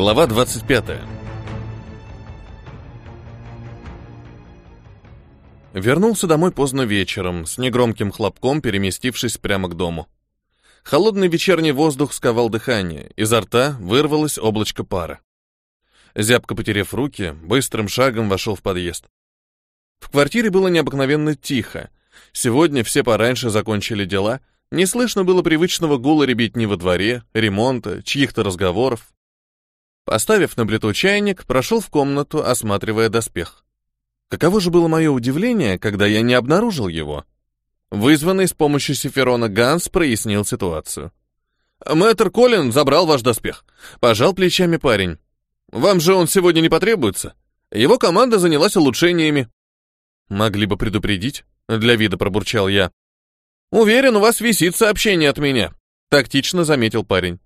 Глава 25. Вернулся домой поздно вечером, с негромким хлопком переместившись прямо к дому. Холодный вечерний воздух сковал дыхание, изо рта вырвалось облачко пара. Зябко потеряв руки, быстрым шагом вошел в подъезд. В квартире было необыкновенно тихо. Сегодня все пораньше закончили дела, не слышно было привычного гула ребятни во дворе, ремонта, чьих-то разговоров. Поставив на плиту чайник, прошел в комнату, осматривая доспех. Каково же было мое удивление, когда я не обнаружил его. Вызванный с помощью Сиферона Ганс прояснил ситуацию. «Мэтр Колин забрал ваш доспех», — пожал плечами парень. «Вам же он сегодня не потребуется. Его команда занялась улучшениями». «Могли бы предупредить», — для вида пробурчал я. «Уверен, у вас висит сообщение от меня», — тактично заметил парень.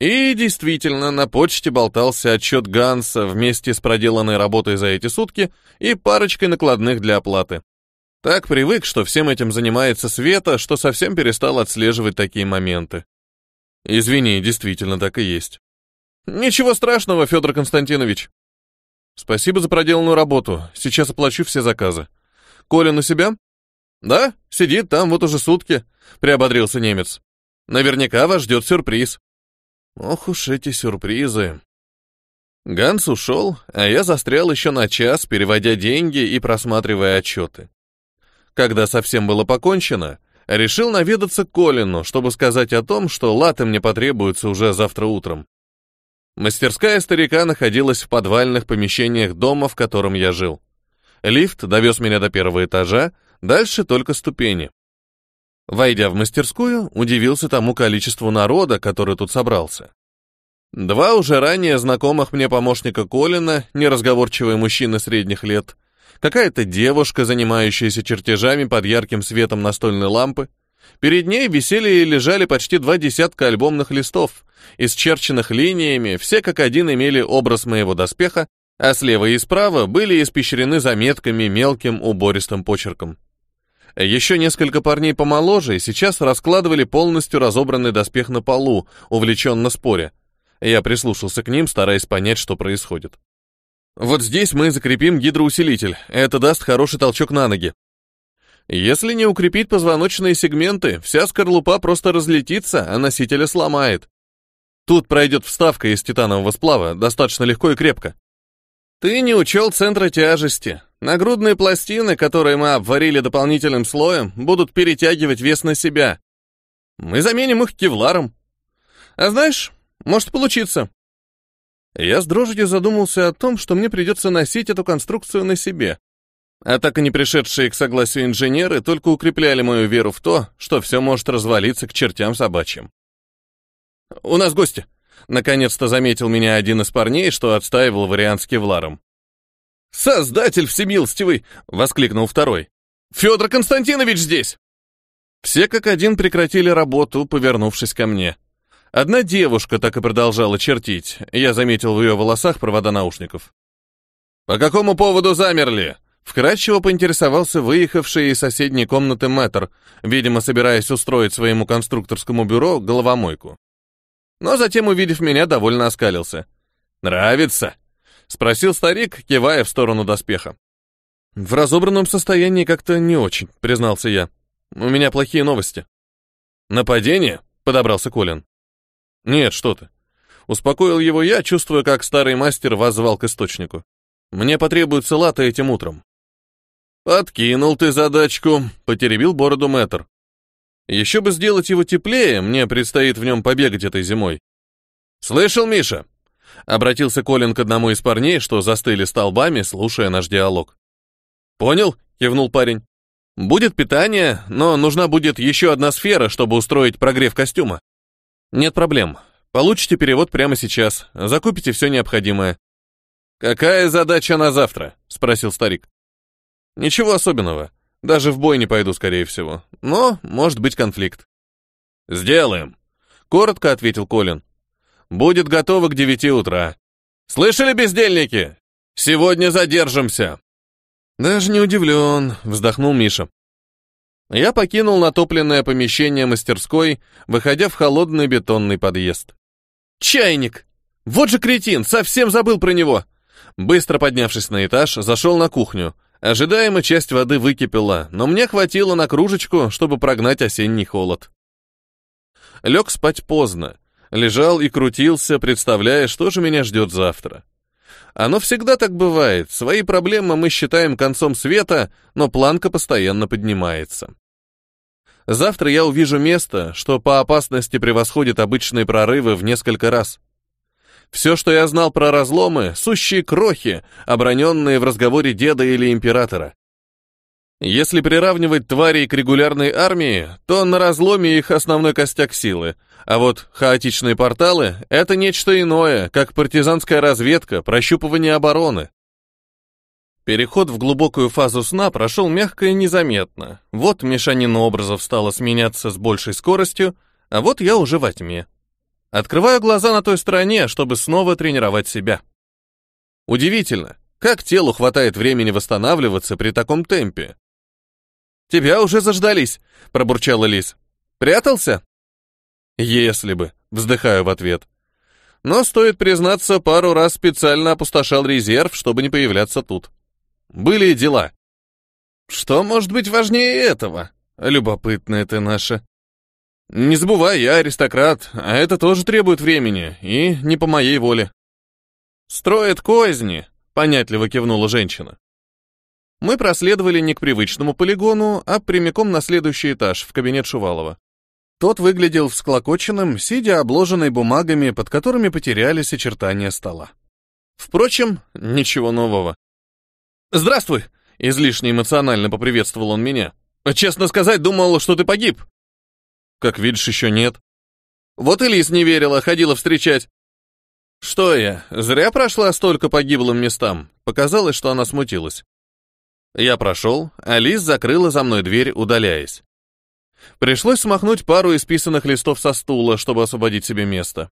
И действительно, на почте болтался отчет Ганса вместе с проделанной работой за эти сутки и парочкой накладных для оплаты. Так привык, что всем этим занимается Света, что совсем перестал отслеживать такие моменты. Извини, действительно так и есть. Ничего страшного, Федор Константинович. Спасибо за проделанную работу. Сейчас оплачу все заказы. Коля на себя? Да, сидит там вот уже сутки, приободрился немец. Наверняка вас ждет сюрприз. Ох уж эти сюрпризы. Ганс ушел, а я застрял еще на час, переводя деньги и просматривая отчеты. Когда совсем было покончено, решил наведаться Колину, чтобы сказать о том, что латы мне потребуются уже завтра утром. Мастерская старика находилась в подвальных помещениях дома, в котором я жил. Лифт довез меня до первого этажа, дальше только ступени. Войдя в мастерскую, удивился тому количеству народа, который тут собрался. Два уже ранее знакомых мне помощника Колина, неразговорчивые мужчины средних лет, какая-то девушка, занимающаяся чертежами под ярким светом настольной лампы. Перед ней висели и лежали почти два десятка альбомных листов, исчерченных линиями, все как один имели образ моего доспеха, а слева и справа были испещрены заметками мелким убористым почерком. Еще несколько парней помоложе сейчас раскладывали полностью разобранный доспех на полу, увлеченно споря. Я прислушался к ним, стараясь понять, что происходит. Вот здесь мы закрепим гидроусилитель. Это даст хороший толчок на ноги. Если не укрепить позвоночные сегменты, вся скорлупа просто разлетится, а носителя сломает. Тут пройдет вставка из титанового сплава, достаточно легко и крепко. Ты не учел центра тяжести. Нагрудные пластины, которые мы обварили дополнительным слоем, будут перетягивать вес на себя. Мы заменим их кевларом. А знаешь, может получиться. Я с дрожью задумался о том, что мне придется носить эту конструкцию на себе. А так и не пришедшие к согласию инженеры только укрепляли мою веру в то, что все может развалиться к чертям собачьим. «У нас гости», — наконец-то заметил меня один из парней, что отстаивал вариант с кевларом. «Создатель всемилостивый!» — воскликнул второй. «Федор Константинович здесь!» Все как один прекратили работу, повернувшись ко мне. Одна девушка так и продолжала чертить. Я заметил в ее волосах провода наушников. «По какому поводу замерли?» Вкратчиво поинтересовался выехавший из соседней комнаты мэтр, видимо, собираясь устроить своему конструкторскому бюро головомойку. Но затем, увидев меня, довольно оскалился. «Нравится?» Спросил старик, кивая в сторону доспеха. В разобранном состоянии как-то не очень, признался я. У меня плохие новости. Нападение? Подобрался Колин. Нет, что ты. Успокоил его я, чувствуя, как старый мастер воззвал к источнику. Мне потребуется лата этим утром. Подкинул ты задачку, потеребил бороду мэтр. Еще бы сделать его теплее, мне предстоит в нем побегать этой зимой. Слышал, Миша? Обратился Колин к одному из парней, что застыли столбами, слушая наш диалог. «Понял?» — кивнул парень. «Будет питание, но нужна будет еще одна сфера, чтобы устроить прогрев костюма». «Нет проблем. Получите перевод прямо сейчас. Закупите все необходимое». «Какая задача на завтра?» — спросил старик. «Ничего особенного. Даже в бой не пойду, скорее всего. Но может быть конфликт». «Сделаем», — коротко ответил Колин. Будет готово к девяти утра. Слышали, бездельники? Сегодня задержимся. Даже не удивлен, вздохнул Миша. Я покинул натопленное помещение мастерской, выходя в холодный бетонный подъезд. Чайник! Вот же кретин, совсем забыл про него. Быстро поднявшись на этаж, зашел на кухню. Ожидаемо часть воды выкипела, но мне хватило на кружечку, чтобы прогнать осенний холод. Лег спать поздно. Лежал и крутился, представляя, что же меня ждет завтра. Оно всегда так бывает. Свои проблемы мы считаем концом света, но планка постоянно поднимается. Завтра я увижу место, что по опасности превосходит обычные прорывы в несколько раз. Все, что я знал про разломы, сущие крохи, оброненные в разговоре деда или императора. Если приравнивать тварей к регулярной армии, то на разломе их основной костяк силы, а вот хаотичные порталы — это нечто иное, как партизанская разведка, прощупывание обороны. Переход в глубокую фазу сна прошел мягко и незаметно. Вот мешанина образов стала сменяться с большей скоростью, а вот я уже во тьме. Открываю глаза на той стороне, чтобы снова тренировать себя. Удивительно, как телу хватает времени восстанавливаться при таком темпе. «Тебя уже заждались», — пробурчала Лис. «Прятался?» «Если бы», — вздыхаю в ответ. Но, стоит признаться, пару раз специально опустошал резерв, чтобы не появляться тут. Были дела. Что может быть важнее этого? Любопытная ты наша. Не забывай, я аристократ, а это тоже требует времени, и не по моей воле. Строят козни, понятливо кивнула женщина. Мы проследовали не к привычному полигону, а прямиком на следующий этаж, в кабинет Шувалова. Тот выглядел всклокоченным, сидя обложенный бумагами, под которыми потерялись очертания стола. Впрочем, ничего нового. «Здравствуй!» — излишне эмоционально поприветствовал он меня. «Честно сказать, думал, что ты погиб». Как видишь, еще нет. Вот и Лис не верила, ходила встречать. Что я, зря прошла столько погиблым местам. Показалось, что она смутилась. Я прошел, а Лис закрыла за мной дверь, удаляясь. Пришлось смахнуть пару исписанных листов со стула, чтобы освободить себе место.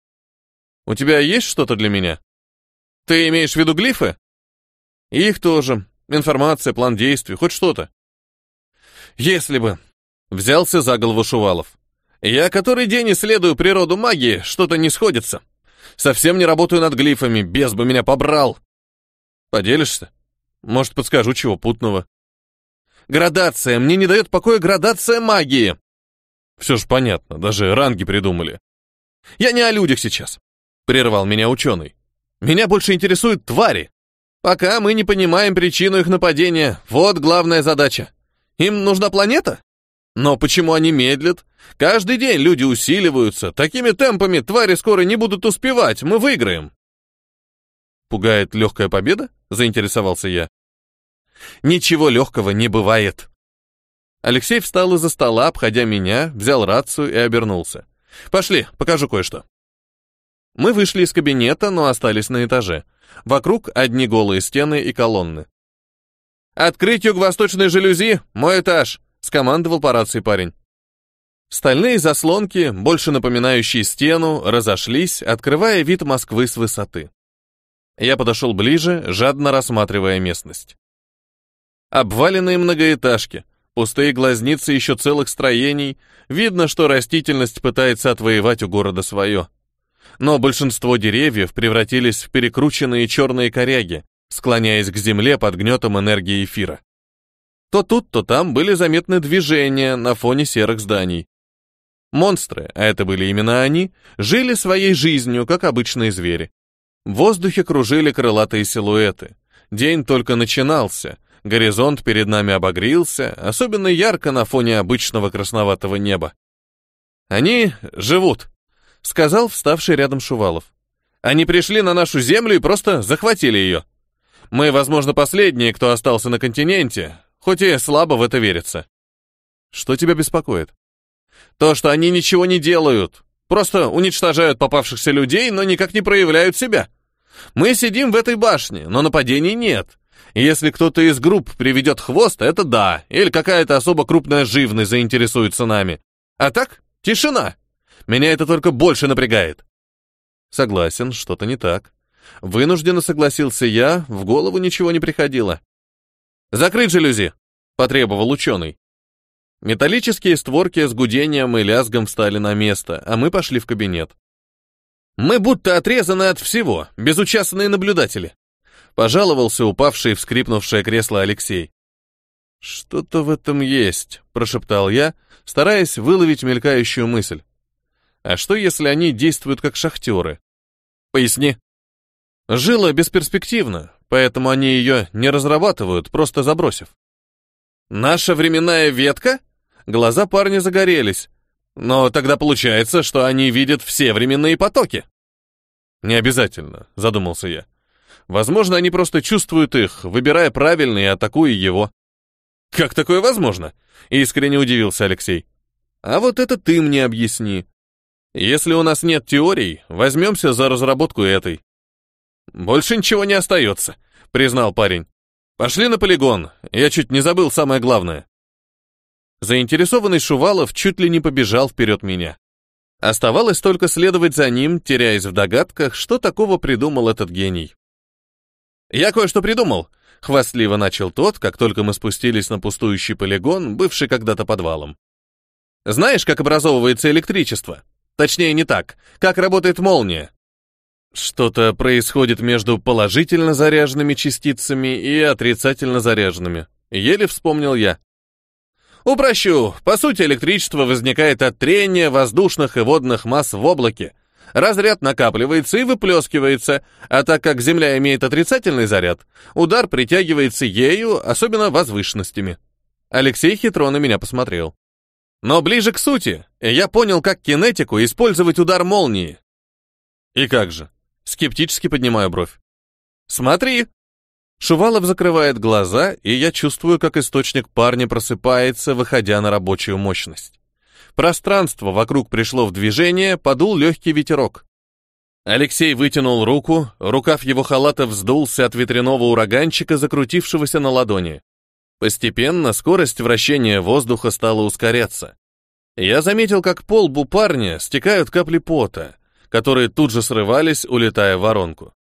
«У тебя есть что-то для меня?» «Ты имеешь в виду глифы?» «Их тоже. Информация, план действий, хоть что-то». «Если бы...» — взялся за голову Шувалов. Я который день исследую природу магии, что-то не сходится. Совсем не работаю над глифами, без бы меня побрал. Поделишься? Может, подскажу чего путного. Градация, мне не дает покоя градация магии. Все ж понятно, даже ранги придумали. Я не о людях сейчас, прервал меня ученый. Меня больше интересуют твари. Пока мы не понимаем причину их нападения, вот главная задача. Им нужна планета? Но почему они медлят? Каждый день люди усиливаются. Такими темпами твари скоро не будут успевать. Мы выиграем. Пугает легкая победа? Заинтересовался я. Ничего легкого не бывает. Алексей встал из-за стола, обходя меня, взял рацию и обернулся. Пошли, покажу кое-что. Мы вышли из кабинета, но остались на этаже. Вокруг одни голые стены и колонны. «Открыть юго-восточные жалюзи, мой этаж!» скомандовал по рации парень. Стальные заслонки, больше напоминающие стену, разошлись, открывая вид Москвы с высоты. Я подошел ближе, жадно рассматривая местность. Обваленные многоэтажки, пустые глазницы еще целых строений, видно, что растительность пытается отвоевать у города свое. Но большинство деревьев превратились в перекрученные черные коряги, склоняясь к земле под гнетом энергии эфира. То тут, то там были заметны движения на фоне серых зданий. Монстры, а это были именно они, жили своей жизнью, как обычные звери. В воздухе кружили крылатые силуэты. День только начинался, горизонт перед нами обогрился, особенно ярко на фоне обычного красноватого неба. «Они живут», — сказал вставший рядом Шувалов. «Они пришли на нашу землю и просто захватили ее. Мы, возможно, последние, кто остался на континенте, Хоть и слабо в это верится. Что тебя беспокоит? То, что они ничего не делают. Просто уничтожают попавшихся людей, но никак не проявляют себя. Мы сидим в этой башне, но нападений нет. Если кто-то из групп приведет хвост, это да. Или какая-то особо крупная живность заинтересуется нами. А так, тишина. Меня это только больше напрягает. Согласен, что-то не так. Вынужденно согласился я, в голову ничего не приходило. «Закрыть жалюзи!» — потребовал ученый. Металлические створки с гудением и лязгом встали на место, а мы пошли в кабинет. Мы будто отрезаны от всего, безучастные наблюдатели. Пожаловался упавший в скрипнувшее кресло Алексей. «Что-то в этом есть», — прошептал я, стараясь выловить мелькающую мысль. «А что, если они действуют как шахтеры?» «Поясни». «Жила бесперспективна, поэтому они ее не разрабатывают, просто забросив». «Наша временная ветка?» Глаза парня загорелись. «Но тогда получается, что они видят все временные потоки». «Не обязательно», — задумался я. «Возможно, они просто чувствуют их, выбирая правильный и атакуя его». «Как такое возможно?» — искренне удивился Алексей. «А вот это ты мне объясни. Если у нас нет теорий, возьмемся за разработку этой». «Больше ничего не остается», — признал парень. «Пошли на полигон, я чуть не забыл самое главное». Заинтересованный Шувалов чуть ли не побежал вперед меня. Оставалось только следовать за ним, теряясь в догадках, что такого придумал этот гений. «Я кое-что придумал», — хвастливо начал тот, как только мы спустились на пустующий полигон, бывший когда-то подвалом. «Знаешь, как образовывается электричество? Точнее, не так. Как работает молния?» Что-то происходит между положительно заряженными частицами и отрицательно заряженными. Еле вспомнил я. Упрощу. По сути, электричество возникает от трения воздушных и водных масс в облаке. Разряд накапливается и выплескивается, а так как Земля имеет отрицательный заряд, удар притягивается ею, особенно возвышенностями. Алексей хитро на меня посмотрел. Но ближе к сути, я понял, как кинетику использовать удар молнии. И как же? Скептически поднимаю бровь. «Смотри!» Шувалов закрывает глаза, и я чувствую, как источник парня просыпается, выходя на рабочую мощность. Пространство вокруг пришло в движение, подул легкий ветерок. Алексей вытянул руку, рукав его халата вздулся от ветряного ураганчика, закрутившегося на ладони. Постепенно скорость вращения воздуха стала ускоряться. Я заметил, как по лбу парня стекают капли пота, которые тут же срывались, улетая в воронку.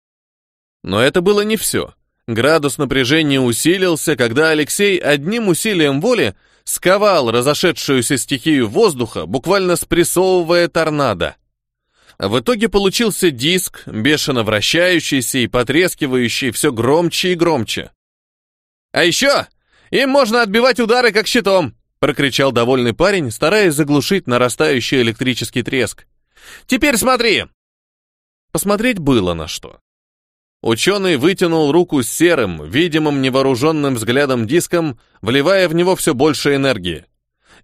Но это было не все. Градус напряжения усилился, когда Алексей одним усилием воли сковал разошедшуюся стихию воздуха, буквально спрессовывая торнадо. В итоге получился диск, бешено вращающийся и потрескивающий все громче и громче. «А еще им можно отбивать удары как щитом!» прокричал довольный парень, стараясь заглушить нарастающий электрический треск. Теперь смотри!» Посмотреть было на что. Ученый вытянул руку с серым, видимым невооруженным взглядом диском, вливая в него все больше энергии.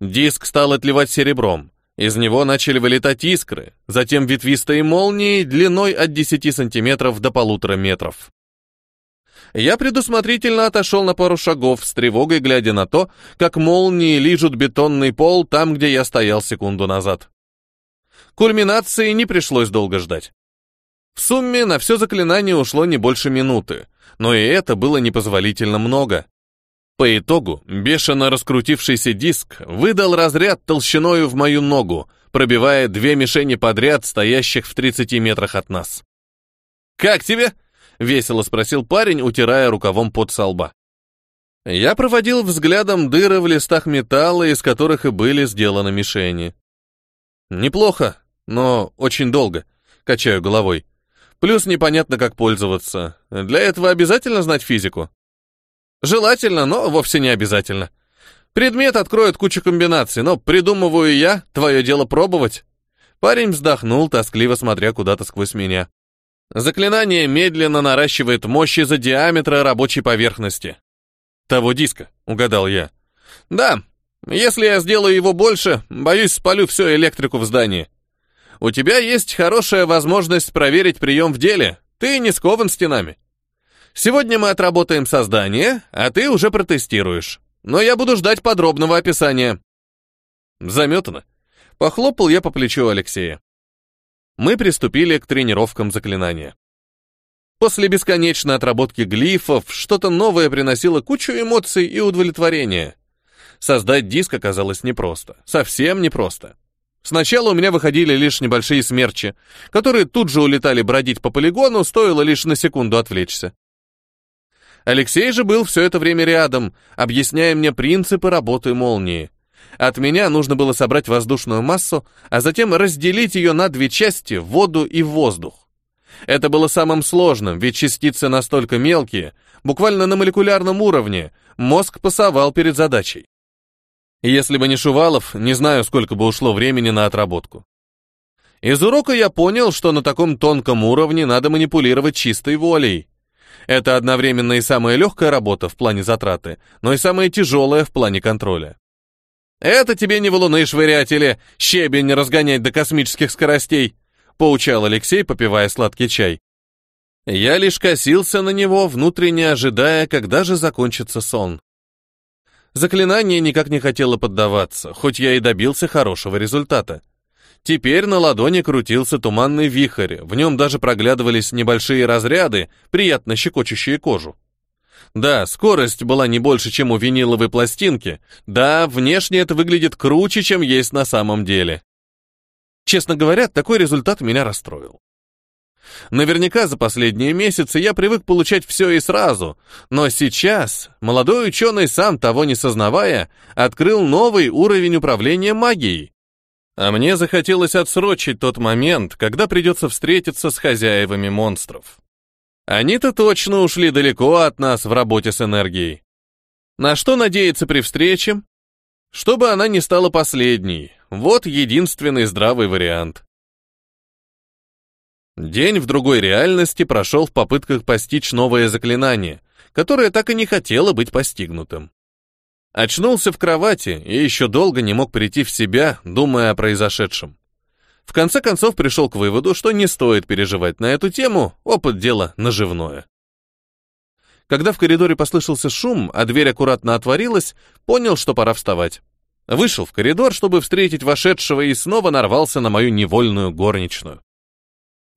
Диск стал отливать серебром. Из него начали вылетать искры, затем ветвистые молнии длиной от 10 сантиметров до полутора метров. Я предусмотрительно отошел на пару шагов, с тревогой глядя на то, как молнии лижут бетонный пол там, где я стоял секунду назад. Кульминации не пришлось долго ждать. В сумме на все заклинание ушло не больше минуты, но и это было непозволительно много. По итогу, бешено раскрутившийся диск выдал разряд толщиною в мою ногу, пробивая две мишени подряд, стоящих в 30 метрах от нас. «Как тебе?» — весело спросил парень, утирая рукавом под со лба. Я проводил взглядом дыры в листах металла, из которых и были сделаны мишени. «Неплохо, но очень долго», — качаю головой. Плюс непонятно, как пользоваться. Для этого обязательно знать физику? Желательно, но вовсе не обязательно. Предмет откроет кучу комбинаций, но придумываю я, твое дело пробовать. Парень вздохнул, тоскливо смотря куда-то сквозь меня. Заклинание медленно наращивает мощь из-за диаметра рабочей поверхности. Того диска, угадал я. Да, если я сделаю его больше, боюсь, спалю всю электрику в здании. У тебя есть хорошая возможность проверить прием в деле. Ты не скован стенами. Сегодня мы отработаем создание, а ты уже протестируешь. Но я буду ждать подробного описания. Заметано. Похлопал я по плечу Алексея. Мы приступили к тренировкам заклинания. После бесконечной отработки глифов что-то новое приносило кучу эмоций и удовлетворения. Создать диск оказалось непросто. Совсем непросто. Сначала у меня выходили лишь небольшие смерчи, которые тут же улетали бродить по полигону, стоило лишь на секунду отвлечься. Алексей же был все это время рядом, объясняя мне принципы работы молнии. От меня нужно было собрать воздушную массу, а затем разделить ее на две части — воду и воздух. Это было самым сложным, ведь частицы настолько мелкие, буквально на молекулярном уровне, мозг пасовал перед задачей. Если бы не Шувалов, не знаю, сколько бы ушло времени на отработку. Из урока я понял, что на таком тонком уровне надо манипулировать чистой волей. Это одновременно и самая легкая работа в плане затраты, но и самая тяжелая в плане контроля. «Это тебе не валуны швырять или щебень разгонять до космических скоростей», поучал Алексей, попивая сладкий чай. Я лишь косился на него, внутренне ожидая, когда же закончится сон. Заклинание никак не хотело поддаваться, хоть я и добился хорошего результата. Теперь на ладони крутился туманный вихрь, в нем даже проглядывались небольшие разряды, приятно щекочущие кожу. Да, скорость была не больше, чем у виниловой пластинки. Да, внешне это выглядит круче, чем есть на самом деле. Честно говоря, такой результат меня расстроил. Наверняка за последние месяцы я привык получать все и сразу, но сейчас молодой ученый, сам того не сознавая, открыл новый уровень управления магией. А мне захотелось отсрочить тот момент, когда придется встретиться с хозяевами монстров. Они-то точно ушли далеко от нас в работе с энергией. На что надеяться при встрече? Чтобы она не стала последней. Вот единственный здравый вариант. День в другой реальности прошел в попытках постичь новое заклинание, которое так и не хотело быть постигнутым. Очнулся в кровати и еще долго не мог прийти в себя, думая о произошедшем. В конце концов пришел к выводу, что не стоит переживать на эту тему, опыт дела наживное. Когда в коридоре послышался шум, а дверь аккуратно отворилась, понял, что пора вставать. Вышел в коридор, чтобы встретить вошедшего, и снова нарвался на мою невольную горничную.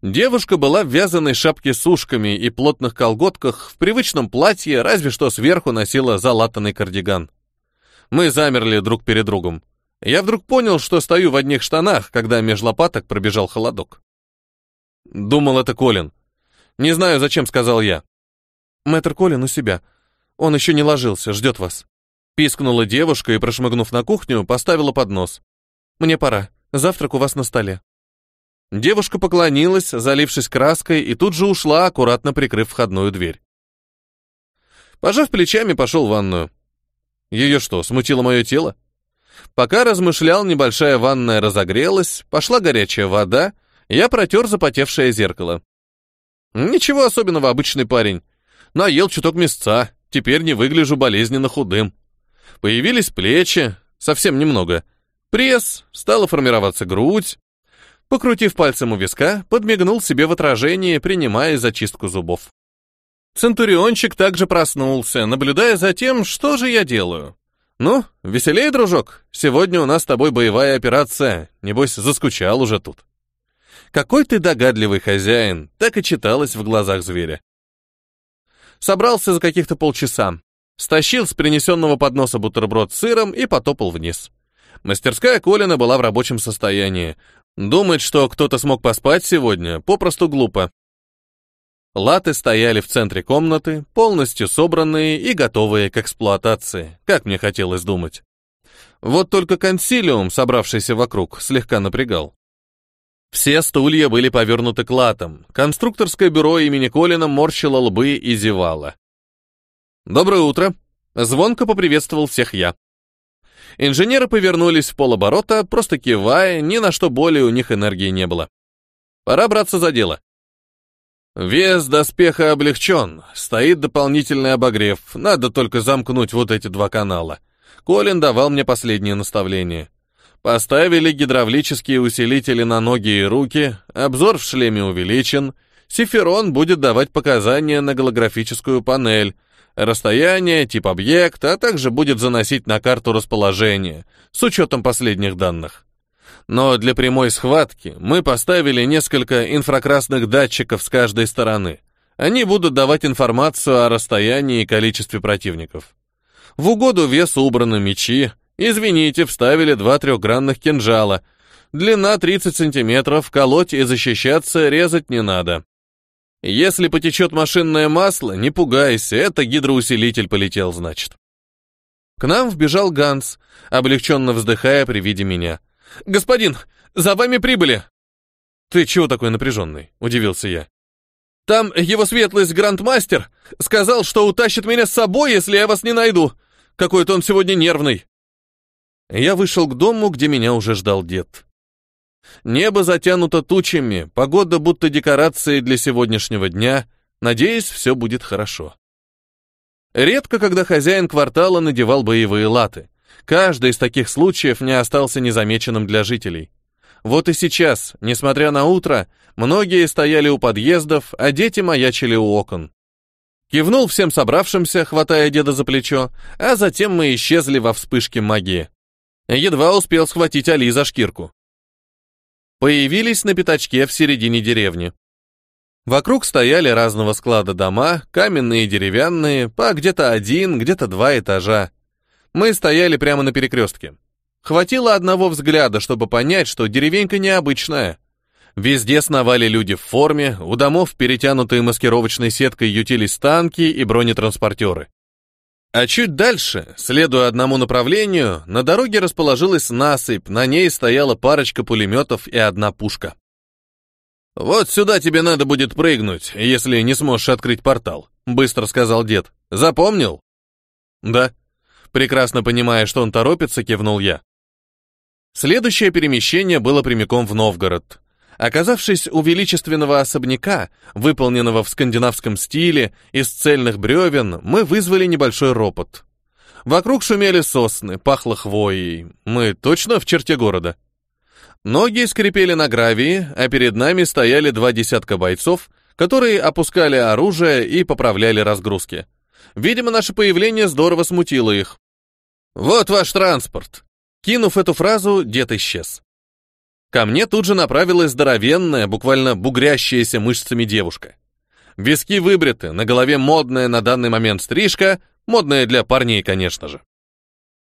Девушка была в вязаной шапке с ушками и плотных колготках, в привычном платье, разве что сверху носила залатанный кардиган. Мы замерли друг перед другом. Я вдруг понял, что стою в одних штанах, когда меж лопаток пробежал холодок. Думал, это Колин. Не знаю, зачем сказал я. Мэтр Колин у себя. Он еще не ложился, ждет вас. Пискнула девушка и, прошмыгнув на кухню, поставила поднос. Мне пора. Завтрак у вас на столе. Девушка поклонилась, залившись краской, и тут же ушла, аккуратно прикрыв входную дверь. Пожав плечами, пошел в ванную. Ее что, смутило мое тело? Пока размышлял, небольшая ванная разогрелась, пошла горячая вода, я протер запотевшее зеркало. Ничего особенного, обычный парень. Наел чуток мясца, теперь не выгляжу болезненно худым. Появились плечи, совсем немного. Пресс, стала формироваться грудь, Покрутив пальцем у виска, подмигнул себе в отражение, принимая зачистку зубов. Центуриончик также проснулся, наблюдая за тем, что же я делаю. «Ну, веселей, дружок, сегодня у нас с тобой боевая операция, небось, заскучал уже тут». «Какой ты догадливый хозяин», так и читалось в глазах зверя. Собрался за каких-то полчаса, стащил с принесенного подноса бутерброд с сыром и потопал вниз. Мастерская Колина была в рабочем состоянии, Думать, что кто-то смог поспать сегодня, попросту глупо. Латы стояли в центре комнаты, полностью собранные и готовые к эксплуатации, как мне хотелось думать. Вот только консилиум, собравшийся вокруг, слегка напрягал. Все стулья были повернуты к латам. Конструкторское бюро имени Колина морщило лбы и зевало. «Доброе утро!» Звонко поприветствовал всех я. Инженеры повернулись в полоборота, просто кивая, ни на что более у них энергии не было. Пора браться за дело. Вес доспеха облегчен, стоит дополнительный обогрев, надо только замкнуть вот эти два канала. Колин давал мне последнее наставление. Поставили гидравлические усилители на ноги и руки, обзор в шлеме увеличен, Сиферон будет давать показания на голографическую панель, расстояние, тип объекта, а также будет заносить на карту расположение, с учетом последних данных. Но для прямой схватки мы поставили несколько инфракрасных датчиков с каждой стороны. Они будут давать информацию о расстоянии и количестве противников. В угоду весу убраны мечи. Извините, вставили два трехгранных кинжала. Длина 30 сантиметров, колоть и защищаться резать не надо. Если потечет машинное масло, не пугайся, это гидроусилитель полетел, значит. К нам вбежал Ганс, облегченно вздыхая при виде меня. «Господин, за вами прибыли!» «Ты чего такой напряженный?» — удивился я. «Там его светлость Грандмастер сказал, что утащит меня с собой, если я вас не найду. Какой-то он сегодня нервный». Я вышел к дому, где меня уже ждал дед. Небо затянуто тучами, погода будто декорации для сегодняшнего дня. Надеюсь, все будет хорошо. Редко, когда хозяин квартала надевал боевые латы. Каждый из таких случаев не остался незамеченным для жителей. Вот и сейчас, несмотря на утро, многие стояли у подъездов, а дети маячили у окон. Кивнул всем собравшимся, хватая деда за плечо, а затем мы исчезли во вспышке магии. Едва успел схватить Али за шкирку. Появились на пятачке в середине деревни. Вокруг стояли разного склада дома, каменные и деревянные, по где-то один, где-то два этажа. Мы стояли прямо на перекрестке. Хватило одного взгляда, чтобы понять, что деревенька необычная. Везде сновали люди в форме, у домов, перетянутые маскировочной сеткой, ютились танки и бронетранспортеры. А чуть дальше, следуя одному направлению, на дороге расположилась насыпь, на ней стояла парочка пулеметов и одна пушка. «Вот сюда тебе надо будет прыгнуть, если не сможешь открыть портал», — быстро сказал дед. «Запомнил?» «Да». Прекрасно понимая, что он торопится, кивнул я. Следующее перемещение было прямиком в Новгород. Оказавшись у величественного особняка, выполненного в скандинавском стиле, из цельных бревен, мы вызвали небольшой ропот. Вокруг шумели сосны, пахло хвоей. Мы точно в черте города. Ноги скрипели на гравии, а перед нами стояли два десятка бойцов, которые опускали оружие и поправляли разгрузки. Видимо, наше появление здорово смутило их. «Вот ваш транспорт!» Кинув эту фразу, дед исчез. Ко мне тут же направилась здоровенная, буквально бугрящаяся мышцами девушка. Виски выбриты, на голове модная на данный момент стрижка, модная для парней, конечно же.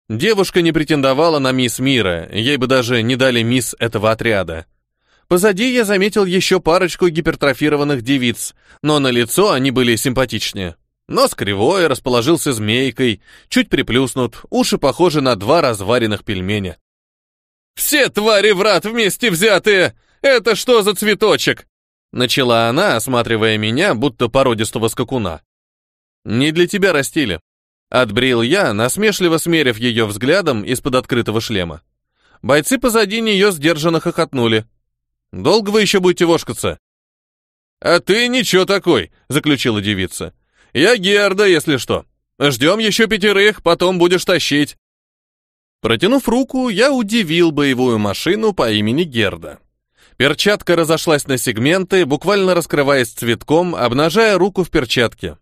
Девушка не претендовала на мисс мира, ей бы даже не дали мисс этого отряда. Позади я заметил еще парочку гипертрофированных девиц, но на лицо они были симпатичнее. Нос кривой, расположился змейкой, чуть приплюснут, уши похожи на два разваренных пельменя. «Все твари врат вместе взятые! Это что за цветочек?» Начала она, осматривая меня, будто породистого скакуна. «Не для тебя растили», Отбрил я, насмешливо смерив ее взглядом из-под открытого шлема. Бойцы позади нее сдержанно хохотнули. «Долго вы еще будете вошкаться?» «А ты ничего такой», — заключила девица. «Я Герда, если что. Ждем еще пятерых, потом будешь тащить». Протянув руку, я удивил боевую машину по имени Герда. Перчатка разошлась на сегменты, буквально раскрываясь цветком, обнажая руку в перчатке.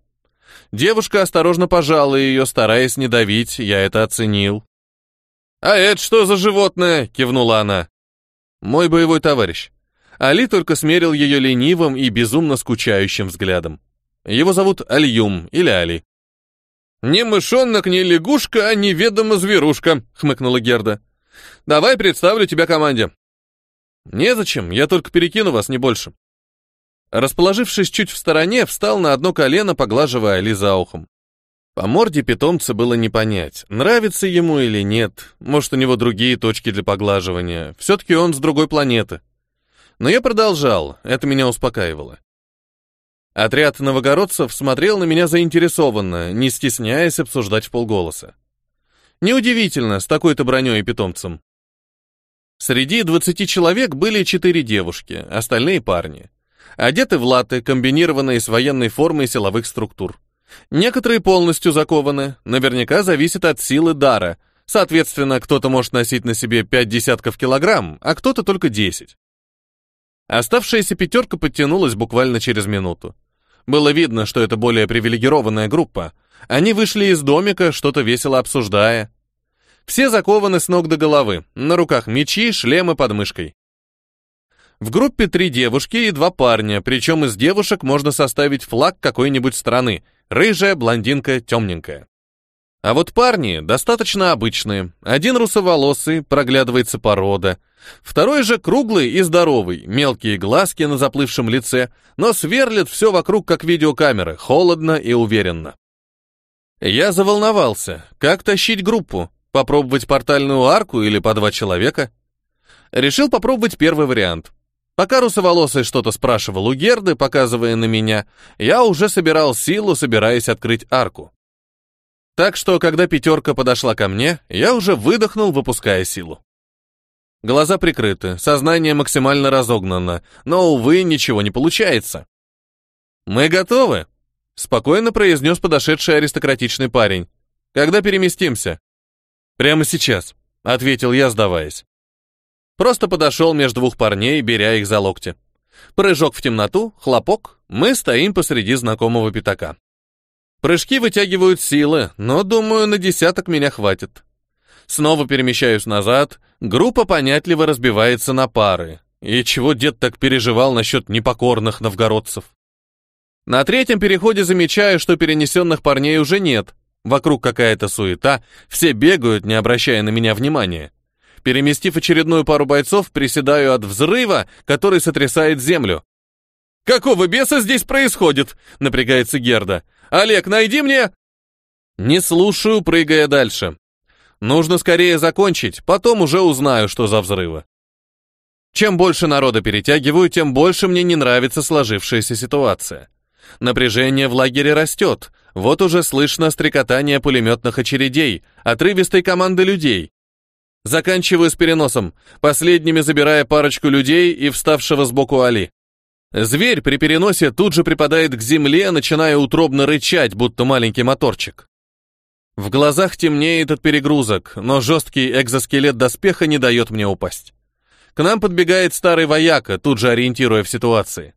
Девушка осторожно пожала ее, стараясь не давить, я это оценил. «А это что за животное?» — кивнула она. «Мой боевой товарищ». Али только смерил ее ленивым и безумно скучающим взглядом. Его зовут Альюм или Али. «Не мышонок, не лягушка, а неведомо зверушка», — хмыкнула Герда. «Давай представлю тебя команде». «Незачем, я только перекину вас, не больше». Расположившись чуть в стороне, встал на одно колено, поглаживая Али за ухом. По морде питомца было не понять, нравится ему или нет, может, у него другие точки для поглаживания, все-таки он с другой планеты. Но я продолжал, это меня успокаивало. Отряд новогородцев смотрел на меня заинтересованно, не стесняясь обсуждать в полголоса. Неудивительно, с такой-то броней и питомцем. Среди двадцати человек были четыре девушки, остальные парни одеты в латы, комбинированные с военной формой силовых структур. Некоторые полностью закованы, наверняка зависит от силы дара. Соответственно, кто-то может носить на себе пять десятков килограмм, а кто-то только десять. Оставшаяся пятерка подтянулась буквально через минуту. Было видно, что это более привилегированная группа. Они вышли из домика, что-то весело обсуждая. Все закованы с ног до головы, на руках мечи, шлемы под мышкой. В группе три девушки и два парня, причем из девушек можно составить флаг какой-нибудь страны. Рыжая, блондинка, темненькая. А вот парни достаточно обычные. Один русоволосый, проглядывается порода. Второй же круглый и здоровый, мелкие глазки на заплывшем лице, но сверлит все вокруг, как видеокамеры, холодно и уверенно. Я заволновался. Как тащить группу? Попробовать портальную арку или по два человека? Решил попробовать первый вариант. Пока русоволосый что-то спрашивал у Герды, показывая на меня, я уже собирал силу, собираясь открыть арку. Так что, когда пятерка подошла ко мне, я уже выдохнул, выпуская силу. Глаза прикрыты, сознание максимально разогнано, но, увы, ничего не получается. «Мы готовы», — спокойно произнес подошедший аристократичный парень. «Когда переместимся?» «Прямо сейчас», — ответил я, сдаваясь. Просто подошел между двух парней, беря их за локти. Прыжок в темноту, хлопок, мы стоим посреди знакомого пятака. Прыжки вытягивают силы, но, думаю, на десяток меня хватит. Снова перемещаюсь назад, группа понятливо разбивается на пары. И чего дед так переживал насчет непокорных новгородцев? На третьем переходе замечаю, что перенесенных парней уже нет. Вокруг какая-то суета, все бегают, не обращая на меня внимания. Переместив очередную пару бойцов, приседаю от взрыва, который сотрясает землю. «Какого беса здесь происходит?» — напрягается Герда. «Олег, найди мне...» Не слушаю, прыгая дальше. Нужно скорее закончить, потом уже узнаю, что за взрывы. Чем больше народа перетягиваю, тем больше мне не нравится сложившаяся ситуация. Напряжение в лагере растет, вот уже слышно стрекотание пулеметных очередей, отрывистой команды людей. Заканчиваю с переносом, последними забирая парочку людей и вставшего сбоку Али. Зверь при переносе тут же припадает к земле, начиная утробно рычать, будто маленький моторчик. В глазах темнеет от перегрузок, но жесткий экзоскелет доспеха не дает мне упасть. К нам подбегает старый вояка, тут же ориентируя в ситуации.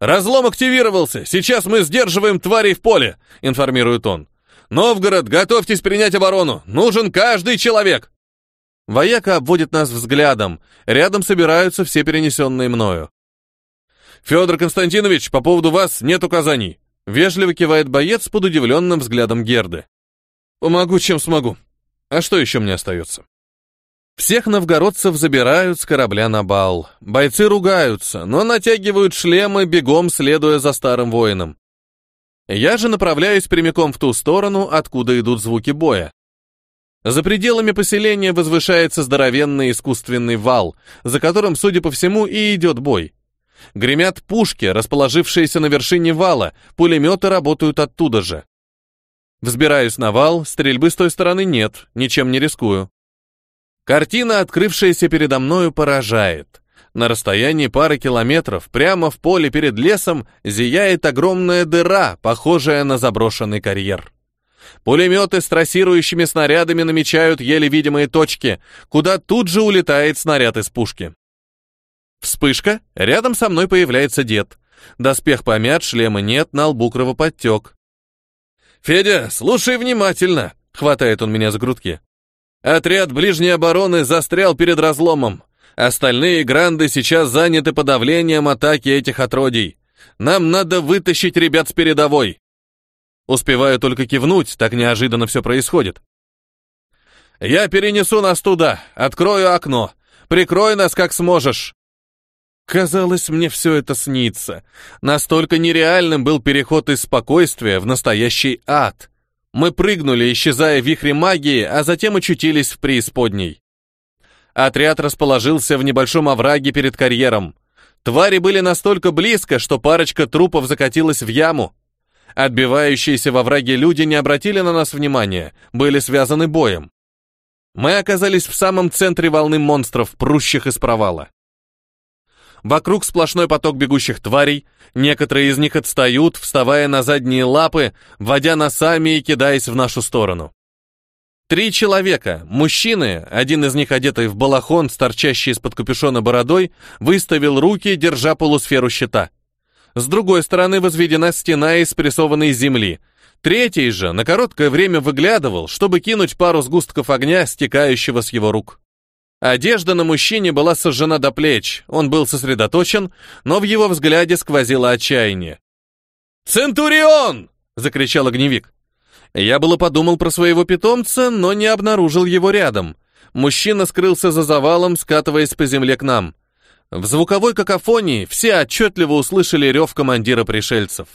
«Разлом активировался! Сейчас мы сдерживаем тварей в поле!» — информирует он. «Новгород, готовьтесь принять оборону! Нужен каждый человек!» Вояка обводит нас взглядом. Рядом собираются все перенесенные мною. «Федор Константинович, по поводу вас нет указаний!» Вежливо кивает боец под удивленным взглядом Герды. «Помогу, чем смогу. А что еще мне остается?» Всех новгородцев забирают с корабля на бал. Бойцы ругаются, но натягивают шлемы, бегом следуя за старым воином. Я же направляюсь прямиком в ту сторону, откуда идут звуки боя. За пределами поселения возвышается здоровенный искусственный вал, за которым, судя по всему, и идет бой. Гремят пушки, расположившиеся на вершине вала, пулеметы работают оттуда же. Взбираюсь на вал, стрельбы с той стороны нет, ничем не рискую. Картина, открывшаяся передо мною, поражает. На расстоянии пары километров, прямо в поле перед лесом, зияет огромная дыра, похожая на заброшенный карьер. Пулеметы с трассирующими снарядами намечают еле видимые точки, куда тут же улетает снаряд из пушки. Вспышка, рядом со мной появляется дед. Доспех помят, шлема нет, на лбу кровоподтек. «Федя, слушай внимательно!» — хватает он меня за грудки. «Отряд ближней обороны застрял перед разломом. Остальные гранды сейчас заняты подавлением атаки этих отродий. Нам надо вытащить ребят с передовой. Успеваю только кивнуть, так неожиданно все происходит. «Я перенесу нас туда, открою окно. Прикрой нас, как сможешь». Казалось, мне все это снится. Настолько нереальным был переход из спокойствия в настоящий ад. Мы прыгнули, исчезая в вихре магии, а затем очутились в преисподней. Отряд расположился в небольшом овраге перед карьером. Твари были настолько близко, что парочка трупов закатилась в яму. Отбивающиеся во враге люди не обратили на нас внимания, были связаны боем. Мы оказались в самом центре волны монстров, прущих из провала. Вокруг сплошной поток бегущих тварей, некоторые из них отстают, вставая на задние лапы, водя носами и кидаясь в нашу сторону. Три человека, мужчины, один из них одетый в балахон с торчащей из-под капюшона бородой, выставил руки, держа полусферу щита. С другой стороны возведена стена из прессованной земли. Третий же на короткое время выглядывал, чтобы кинуть пару сгустков огня, стекающего с его рук. Одежда на мужчине была сожжена до плеч, он был сосредоточен, но в его взгляде сквозило отчаяние. «Центурион!» — закричал огневик. Я было подумал про своего питомца, но не обнаружил его рядом. Мужчина скрылся за завалом, скатываясь по земле к нам. В звуковой какофонии все отчетливо услышали рев командира пришельцев.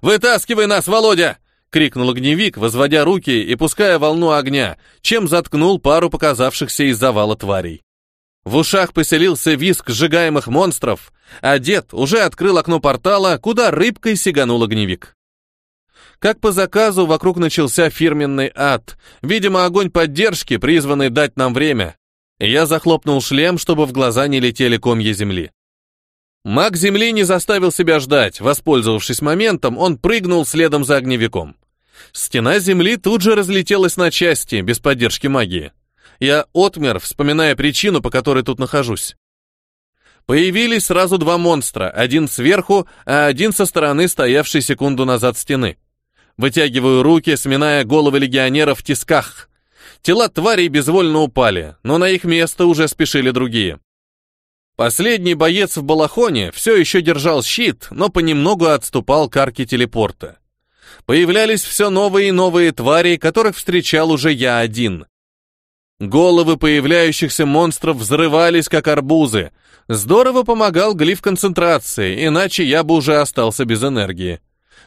«Вытаскивай нас, Володя! — крикнул огневик, возводя руки и пуская волну огня, чем заткнул пару показавшихся из завала тварей. В ушах поселился визг сжигаемых монстров, а дед уже открыл окно портала, куда рыбкой сиганул огневик. Как по заказу, вокруг начался фирменный ад, видимо, огонь поддержки, призванный дать нам время. Я захлопнул шлем, чтобы в глаза не летели комья земли. Маг земли не заставил себя ждать, воспользовавшись моментом, он прыгнул следом за огневиком. Стена земли тут же разлетелась на части, без поддержки магии. Я отмер, вспоминая причину, по которой тут нахожусь. Появились сразу два монстра, один сверху, а один со стороны стоявшей секунду назад стены. Вытягиваю руки, сминая головы легионеров в тисках. Тела тварей безвольно упали, но на их место уже спешили другие. Последний боец в балахоне все еще держал щит, но понемногу отступал к арке телепорта. Появлялись все новые и новые твари, которых встречал уже я один. Головы появляющихся монстров взрывались, как арбузы. Здорово помогал глиф концентрации, иначе я бы уже остался без энергии.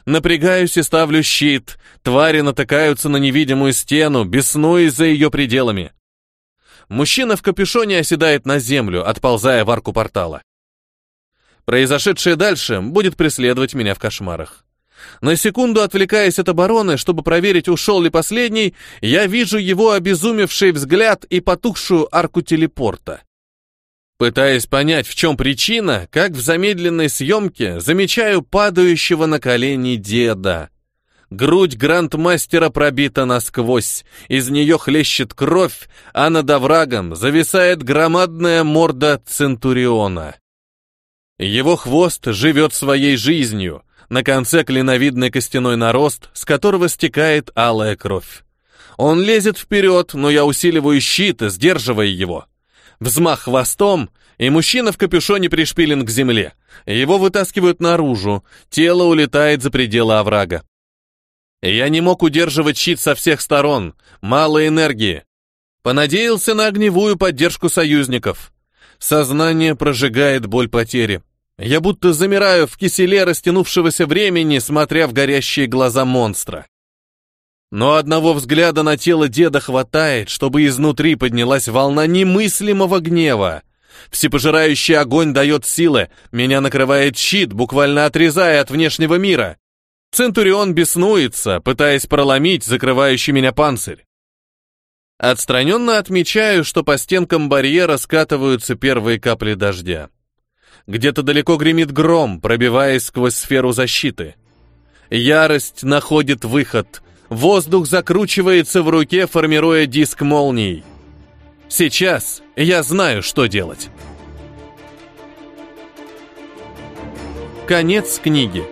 Напрягаюсь и ставлю щит. Твари натыкаются на невидимую стену, беснуясь за ее пределами. Мужчина в капюшоне оседает на землю, отползая в арку портала. Произошедшее дальше будет преследовать меня в кошмарах. На секунду отвлекаясь от обороны, чтобы проверить, ушел ли последний, я вижу его обезумевший взгляд и потухшую арку телепорта. Пытаясь понять, в чем причина, как в замедленной съемке, замечаю падающего на колени деда. Грудь грандмастера пробита насквозь, из нее хлещет кровь, а над оврагом зависает громадная морда Центуриона. Его хвост живет своей жизнью, на конце клиновидный костяной нарост, с которого стекает алая кровь. Он лезет вперед, но я усиливаю щит, сдерживая его. Взмах хвостом, и мужчина в капюшоне пришпилен к земле. Его вытаскивают наружу, тело улетает за пределы оврага. Я не мог удерживать щит со всех сторон, мало энергии. Понадеялся на огневую поддержку союзников. Сознание прожигает боль потери. Я будто замираю в киселе растянувшегося времени, смотря в горящие глаза монстра. Но одного взгляда на тело деда хватает, чтобы изнутри поднялась волна немыслимого гнева. Всепожирающий огонь дает силы, меня накрывает щит, буквально отрезая от внешнего мира. Центурион беснуется, пытаясь проломить закрывающий меня панцирь. Отстраненно отмечаю, что по стенкам барьера скатываются первые капли дождя. Где-то далеко гремит гром, пробиваясь сквозь сферу защиты. Ярость находит выход — Воздух закручивается в руке, формируя диск молний. Сейчас я знаю, что делать. Конец книги.